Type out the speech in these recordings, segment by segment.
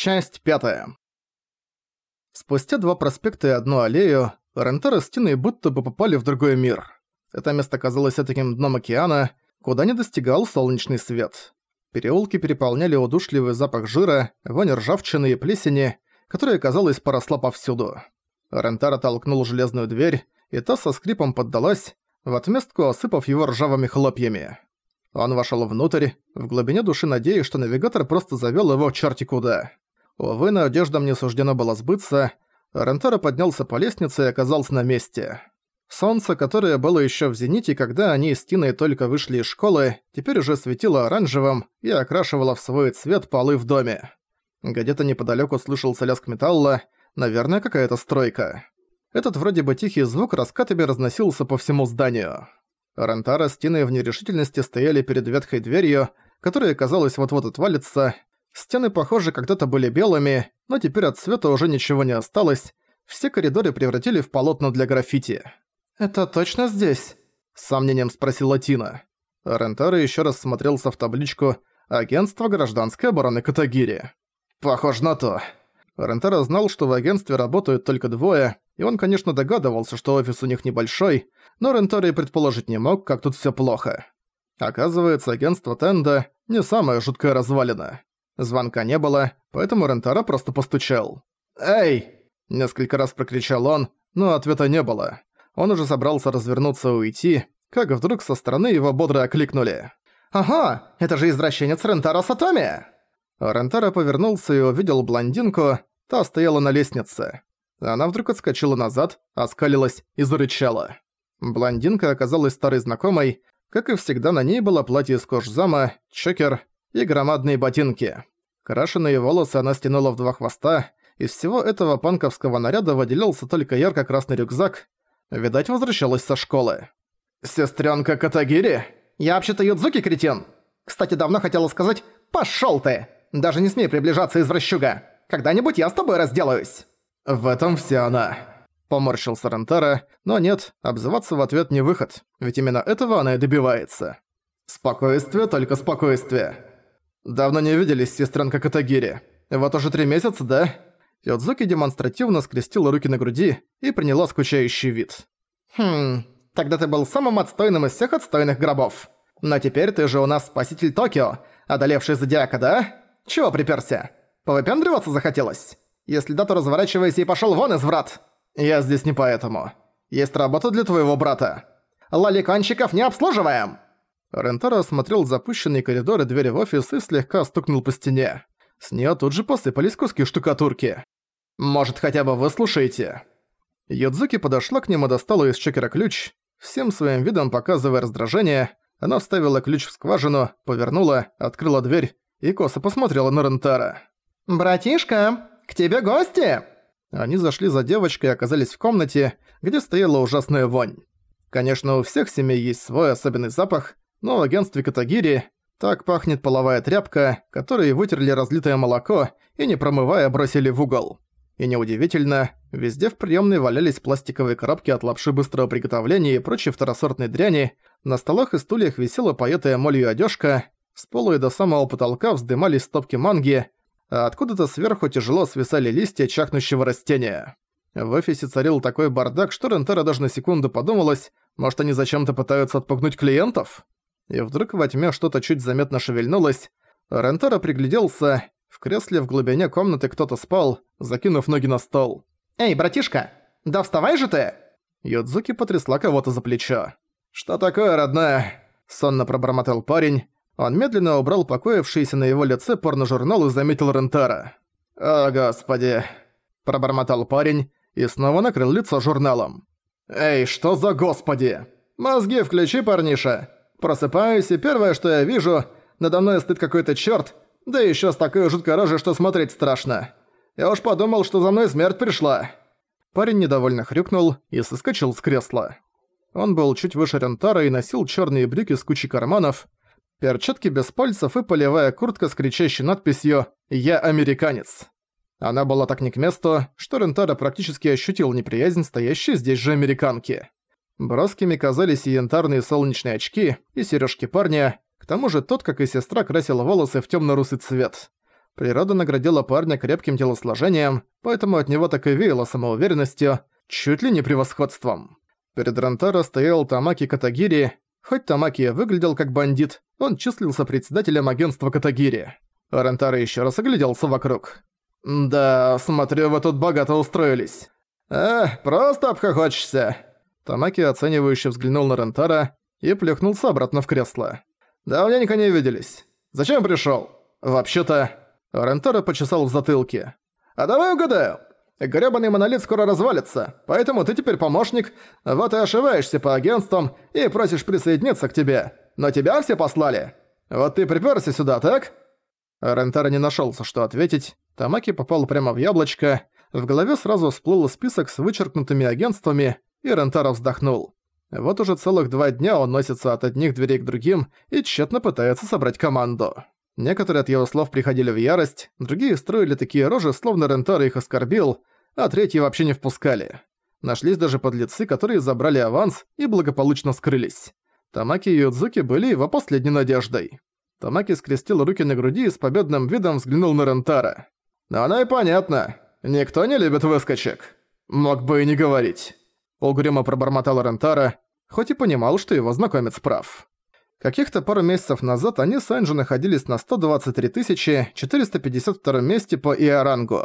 Часть пятая. Спустя два проспекта и одну аллею, Рентара с Тиной будто бы попали в другой мир. Это место казалось таким дном океана, куда не достигал солнечный свет. Переулки переполняли удушливый запах жира, вонь ржавчины и плесени, которая, казалось, поросла повсюду. Рентара толкнул железную дверь, и та со скрипом поддалась, в отместку осыпав его ржавыми хлопьями. Он вошел внутрь, в глубине души надеясь, что навигатор просто завёл его черти куда. Увы, надеждам не суждено было сбыться. Рентара поднялся по лестнице и оказался на месте. Солнце, которое было еще в зените, когда они с Тиной только вышли из школы, теперь уже светило оранжевым и окрашивало в свой цвет полы в доме. Где-то неподалеку слышался лязг металла, наверное, какая-то стройка. Этот вроде бы тихий звук раскатами разносился по всему зданию. Рентара с Тиной в нерешительности стояли перед ветхой дверью, которая, казалось, вот-вот отвалится, Стены, похоже, когда-то были белыми, но теперь от цвета уже ничего не осталось. Все коридоры превратили в полотна для граффити. «Это точно здесь?» – с сомнением спросила Тина. Рентаро еще раз смотрелся в табличку «Агентство гражданской обороны Катагири». «Похоже на то». Рентаро знал, что в агентстве работают только двое, и он, конечно, догадывался, что офис у них небольшой, но Рентаро и предположить не мог, как тут все плохо. Оказывается, агентство Тенда – не самая жуткая развалина. Звонка не было, поэтому Рентара просто постучал. «Эй!» – несколько раз прокричал он, но ответа не было. Он уже собрался развернуться и уйти, как вдруг со стороны его бодро окликнули. «Ага, это же извращенец Рентара Сатоми!» Рентара повернулся и увидел блондинку, та стояла на лестнице. Она вдруг отскочила назад, оскалилась и зарычала. Блондинка оказалась старой знакомой, как и всегда на ней было платье из кожзама, чекер и громадные ботинки. Крашеные волосы она стянула в два хвоста, из всего этого панковского наряда выделялся только ярко-красный рюкзак. Видать, возвращалась со школы. «Сестрёнка Катагири? Я вообще-то Юдзуки, кретин! Кстати, давно хотела сказать «пошёл ты!» Даже не смей приближаться, извращуга! Когда-нибудь я с тобой разделаюсь!» «В этом вся она!» Поморщился Рентара, но нет, обзываться в ответ не выход, ведь именно этого она и добивается. «Спокойствие, только спокойствие!» «Давно не виделись, сестренка Катагири. Вот уже три месяца, да?» Йодзуки демонстративно скрестила руки на груди и приняла скучающий вид. «Хм, тогда ты был самым отстойным из всех отстойных гробов. Но теперь ты же у нас спаситель Токио, одолевший Зодиака, да? Чего припёрся? Повыпендриваться захотелось? Если да, то разворачивайся и пошёл вон из врат. Я здесь не поэтому. Есть работа для твоего брата. Лоликончиков не обслуживаем!» Рентаро осмотрел запущенные коридоры двери в офис и слегка стукнул по стене. С неё тут же посыпались куски штукатурки. «Может, хотя бы выслушайте?» Йодзуки подошла к нему и достала из чекера ключ. Всем своим видом показывая раздражение, она вставила ключ в скважину, повернула, открыла дверь и косо посмотрела на Рентара. «Братишка, к тебе гости!» Они зашли за девочкой и оказались в комнате, где стояла ужасная вонь. Конечно, у всех семей есть свой особенный запах, но в агентстве Катагири так пахнет половая тряпка, которой вытерли разлитое молоко и, не промывая, бросили в угол. И неудивительно, везде в приемной валялись пластиковые коробки от лапши быстрого приготовления и прочей второсортной дряни, на столах и стульях висела поетая молью одежка, с пола и до самого потолка вздымались стопки манги, а откуда-то сверху тяжело свисали листья чахнущего растения. В офисе царил такой бардак, что Рентера даже на секунду подумалось, может они зачем-то пытаются отпугнуть клиентов? И вдруг во тьме что-то чуть заметно шевельнулось. Рентара пригляделся. В кресле в глубине комнаты кто-то спал, закинув ноги на стол. «Эй, братишка, да вставай же ты!» Йодзуки потрясла кого-то за плечо. «Что такое, родная?» Сонно пробормотал парень. Он медленно убрал покоившийся на его лице порножурнал и заметил Рентара. «О, господи!» Пробормотал парень и снова накрыл лицо журналом. «Эй, что за господи? Мозги включи, парниша! Просыпаюсь, и первое, что я вижу, надо мной стоит какой-то чёрт, да ещё с такой жуткой рожей, что смотреть страшно. Я уж подумал, что за мной смерть пришла». Парень недовольно хрюкнул и соскочил с кресла. Он был чуть выше Рентара и носил чёрные брюки с кучей карманов, перчатки без пальцев и полевая куртка с кричащей надписью «Я американец». Она была так не к месту, что Рентара практически ощутил неприязнь стоящей здесь же американки. Броскими казались и янтарные солнечные очки, и сережки парня, к тому же тот, как и сестра, красил волосы в темно-русый цвет. Природа наградила парня крепким телосложением, поэтому от него так и веяло самоуверенностью, чуть ли не превосходством. Перед Рентаро стоял Тамаки Катагири. Хоть Тамаки и выглядел как бандит, он числился председателем агентства Катагири. Рентаро еще раз огляделся вокруг. «Да, смотрю, вы тут богато устроились». «Эх, просто обхохочешься». Тамаки оценивающе взглянул на Рентара и плюхнулся обратно в кресло. «Давненько не виделись. Зачем пришёл? Вообще-то...» Рентара почесал в затылке. «А давай угадаю. Грёбаный монолит скоро развалится, поэтому ты теперь помощник, вот и ошиваешься по агентствам и просишь присоединиться к тебе. Но тебя все послали. Вот ты припёрся сюда, так?» Рентара не нашёлся, что ответить. Тамаки попал прямо в яблочко. В голове сразу всплыл список с вычеркнутыми агентствами, и Рентара вздохнул. Вот уже целых два дня он носится от одних дверей к другим и тщетно пытается собрать команду. Некоторые от его слов приходили в ярость, другие строили такие рожи, словно Рентара их оскорбил, а третьи вообще не впускали. Нашлись даже подлецы, которые забрали аванс и благополучно скрылись. Тамаки и Юдзуки были его последней надеждой. Тамаки скрестил руки на груди и с победным видом взглянул на Рентара. «Ну оно и понятно. Никто не любит выскочек. Мог бы и не говорить». Угрюмо пробормотал Рентара, хоть и понимал, что его знакомец прав. Каких-то пару месяцев назад они с Энджи находились на 123 452 месте по Иорангу.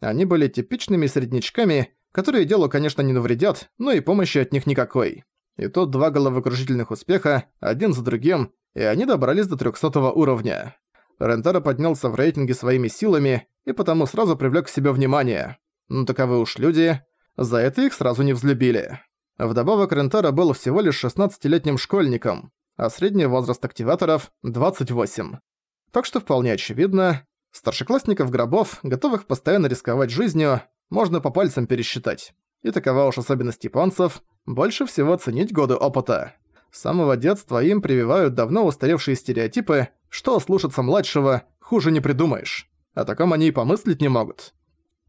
Они были типичными среднячками, которые делу, конечно, не навредят, но и помощи от них никакой. И тут два головокружительных успеха, один за другим, и они добрались до 300 уровня. Рентара поднялся в рейтинге своими силами и потому сразу привлек к себе внимание. Ну таковы уж люди, за это их сразу не взлюбили. Вдобавок Рентара был всего лишь 16-летним школьником, а средний возраст активаторов – 28. Так что вполне очевидно, старшеклассников гробов, готовых постоянно рисковать жизнью, можно по пальцам пересчитать. И такова уж особенность японцев – больше всего ценить годы опыта. С самого детства им прививают давно устаревшие стереотипы, что слушаться младшего хуже не придумаешь. О таком они и помыслить не могут.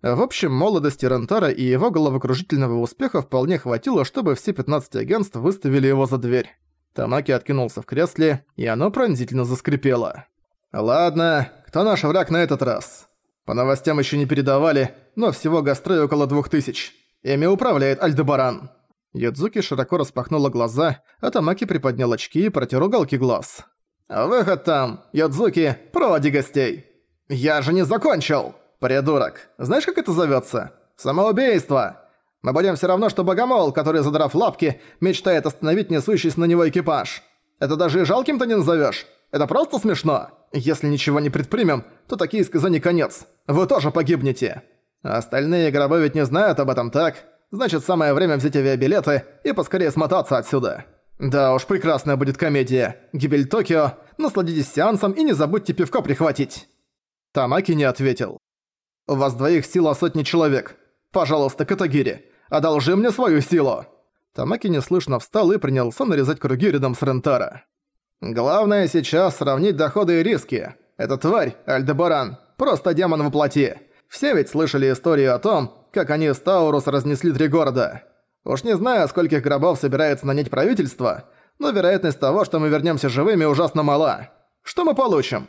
В общем, молодости Рентара и его головокружительного успеха вполне хватило, чтобы все 15 агентств выставили его за дверь. Тамаки откинулся в кресле, и оно пронзительно заскрипело. «Ладно, кто наш враг на этот раз?» По новостям еще не передавали, но всего гастрой около двух тысяч. Ими управляет Альдебаран. Ядзуки широко распахнула глаза, а Тамаки приподнял очки и протер уголки глаз. «Выход там! Ядзуки, проводи гостей!» «Я же не закончил!» «Придурок! Знаешь, как это зовётся? Самоубийство! Мы будем всё равно, что богомол, который, задрав лапки, мечтает остановить несущийся на него экипаж. Это даже и жалким-то не назовёшь. Это просто смешно. Если ничего не предпримем, то такие сказания конец. Вы тоже погибнете. Остальные гробы ведь не знают об этом, так? Значит, самое время взять авиабилеты и поскорее смотаться отсюда. Да уж, прекрасная будет комедия. Гибель Токио. Насладитесь сеансом и не забудьте пивко прихватить. Тамаки не ответил. «У вас двоих сила сотни человек. Пожалуйста, Катагири, одолжи мне свою силу!» Тамаки неслышно встал и принялся нарезать круги рядом с Рентара. «Главное сейчас сравнить доходы и риски. Эта тварь, Альдебаран, просто демон воплоти. Все ведь слышали историю о том, как они с Таурус разнесли три города. Уж не знаю, скольких гробов собирается нанять правительство, но вероятность того, что мы вернемся живыми, ужасно мала. Что мы получим?»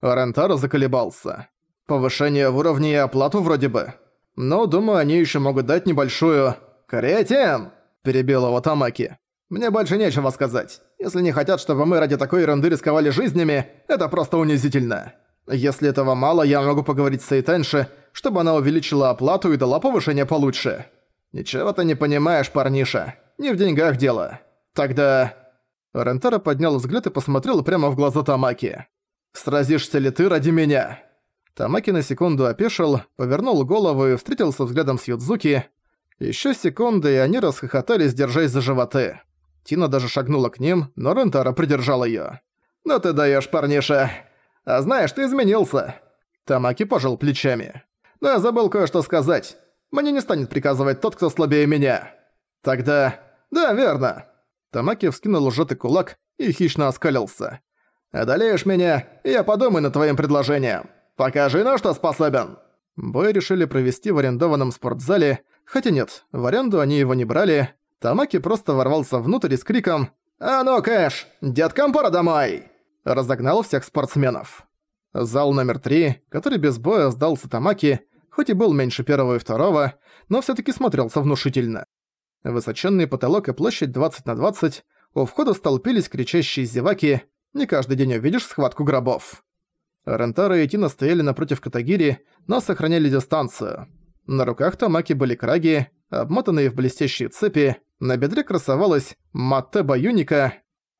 Рентаро заколебался. Повышение в уровне и оплату вроде бы. Но, думаю, они еще могут дать небольшую... «Кретин!» – перебил его Тамаки. «Мне больше нечего сказать. Если не хотят, чтобы мы ради такой ерунды рисковали жизнями, это просто унизительно. Если этого мало, я могу поговорить с Эйтенши, чтобы она увеличила оплату и дала повышение получше. Ничего ты не понимаешь, парниша. Не в деньгах дело. Тогда...» Рентара поднял взгляд и посмотрел прямо в глаза Тамаки. «Сразишься ли ты ради меня?» Тамаки на секунду опешил, повернул голову и встретился взглядом с Юдзуки. Ещё секунды, и они расхохотались, держась за животы. Тина даже шагнула к ним, но Рентара придержал её. «Ну ты даёшь, парниша! А знаешь, ты изменился!» Тамаки пожал плечами. «Но я забыл кое-что сказать. Мне не станет приказывать тот, кто слабее меня. Тогда... Да, верно!» Тамаки вскинул сжатый кулак и хищно оскалился. «Одолеешь меня, и я подумаю над твоим предложением. Покажи, на что способен!» Бой решили провести в арендованном спортзале, хотя нет, в аренду они его не брали. Тамаки просто ворвался внутрь с криком «А ну, Кэш, деткам пора домой!» Разогнал всех спортсменов. Зал номер три, который без боя сдался Тамаки, хоть и был меньше первого и второго, но всё таки смотрелся внушительно. Высоченный потолок и площадь 20 на 20, у входа столпились кричащие зеваки, не каждый день увидишь схватку гробов. Рентара и Тина стояли напротив Катагири, но сохраняли дистанцию. На руках Тамаки были краги, обмотанные в блестящие цепи, на бедре красовалась Маттеба Юника,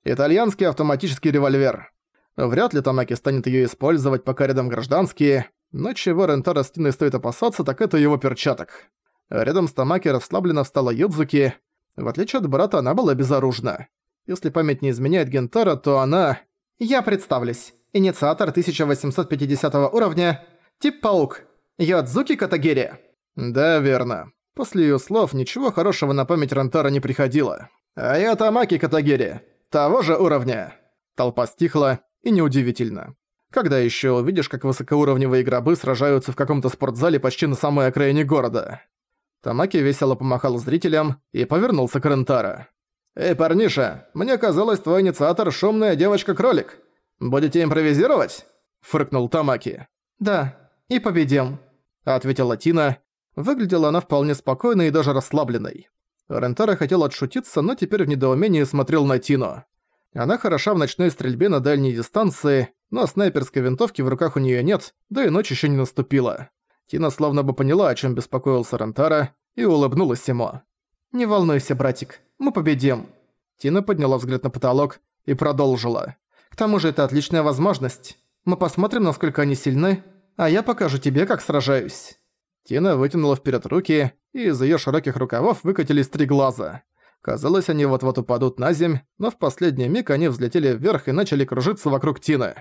итальянский автоматический револьвер. Вряд ли Тамаки станет её использовать, пока рядом гражданские, но чего Рентара с Тиной стоит опасаться, так это его перчаток. Рядом с Тамаки расслабленно встала Юдзуки. В отличие от брата, она была безоружна. Если память не изменяет Гентара, то она... «Я представлюсь. Инициатор 1850 уровня. Тип Паук. Йодзуки Катагири». Да, верно. После её слов ничего хорошего на память Рентара не приходило. «А я Тамаки Катагири. Того же уровня». Толпа стихла, и неудивительно. Когда ещё увидишь, как высокоуровневые гробы сражаются в каком-то спортзале почти на самой окраине города? Тамаки весело помахал зрителям и повернулся к Рентара. «Эй, парниша, мне казалось, твой инициатор — шумная девочка-кролик. Будете импровизировать?» — фыркнул Тамаки. «Да, и победим», — ответила Тина. Выглядела она вполне спокойной и даже расслабленной. Рентара хотел отшутиться, но теперь в недоумении смотрел на Тину. Она хороша в ночной стрельбе на дальней дистанции, но снайперской винтовки в руках у неё нет, да и ночь ещё не наступила. Тина словно бы поняла, о чём беспокоился Рентара, и улыбнулась ему. «Не волнуйся, братик, мы победим». Тина подняла взгляд на потолок и продолжила. «К тому же это отличная возможность. Мы посмотрим, насколько они сильны, а я покажу тебе, как сражаюсь». Тина вытянула вперед руки, и из её широких рукавов выкатились три глаза. Казалось, они вот-вот упадут на земь, но в последний миг они взлетели вверх и начали кружиться вокруг Тины.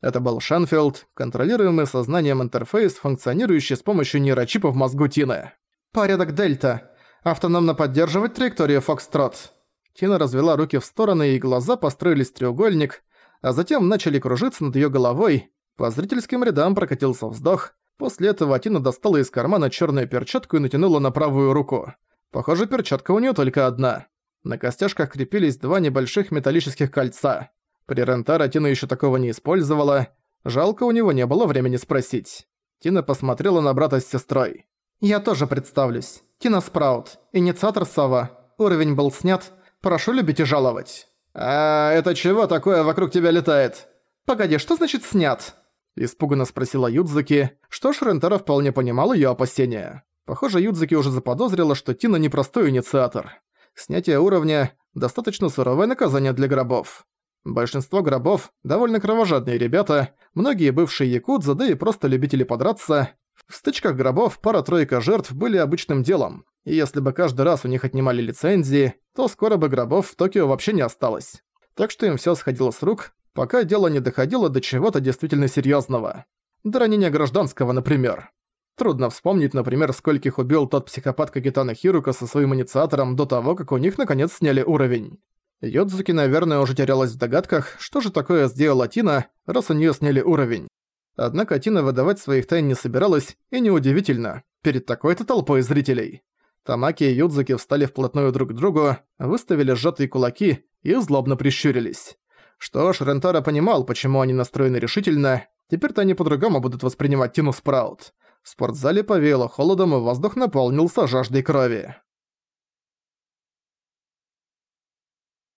Это был Шанфилд, контролируемый сознанием интерфейс, функционирующий с помощью нейрочипа в мозгу Тины. «Порядок Дельта. Автономно поддерживать траекторию Фокстрот». Тина развела руки в стороны, и глаза построились в треугольник, а затем начали кружиться над её головой. По зрительским рядам прокатился вздох. После этого Тина достала из кармана чёрную перчатку и натянула на правую руку. Похоже, перчатка у неё только одна. На костяшках крепились два небольших металлических кольца. При Рентаре Тина ещё такого не использовала. Жалко, у него не было времени спросить. Тина посмотрела на брата с сестрой. «Я тоже представлюсь. Тина Спраут, инициатор Сова. Уровень был снят. Прошу любить и жаловать». «А это чего такое вокруг тебя летает?» «Погоди, что значит «снят»?» Испуганно спросила Юдзуки, что ж Рентара вполне понимал её опасения. Похоже, Юдзуки уже заподозрила, что Тина непростой инициатор. Снятие уровня – достаточно суровое наказание для гробов. Большинство гробов – довольно кровожадные ребята, многие бывшие якудза, да и просто любители подраться. В стычках гробов пара-тройка жертв были обычным делом, и если бы каждый раз у них отнимали лицензии, то скоро бы гробов в Токио вообще не осталось. Так что им всё сходило с рук, пока дело не доходило до чего-то действительно серьёзного. До ранения гражданского, например. Трудно вспомнить, например, скольких убил тот психопат Кагитана Хирука со своим инициатором до того, как у них наконец сняли уровень. Йодзуки, наверное, уже терялась в догадках, что же такое сделала Тина, раз у неё сняли уровень. Однако Тина выдавать своих тайн не собиралась, и неудивительно, перед такой-то толпой зрителей. Тамаки и Юдзуки встали вплотную друг к другу, выставили сжатые кулаки и злобно прищурились. Что ж, Рентара понимал, почему они настроены решительно, теперь-то они по-другому будут воспринимать Тину Спраут. В спортзале повеяло холодом, и воздух наполнился жаждой крови.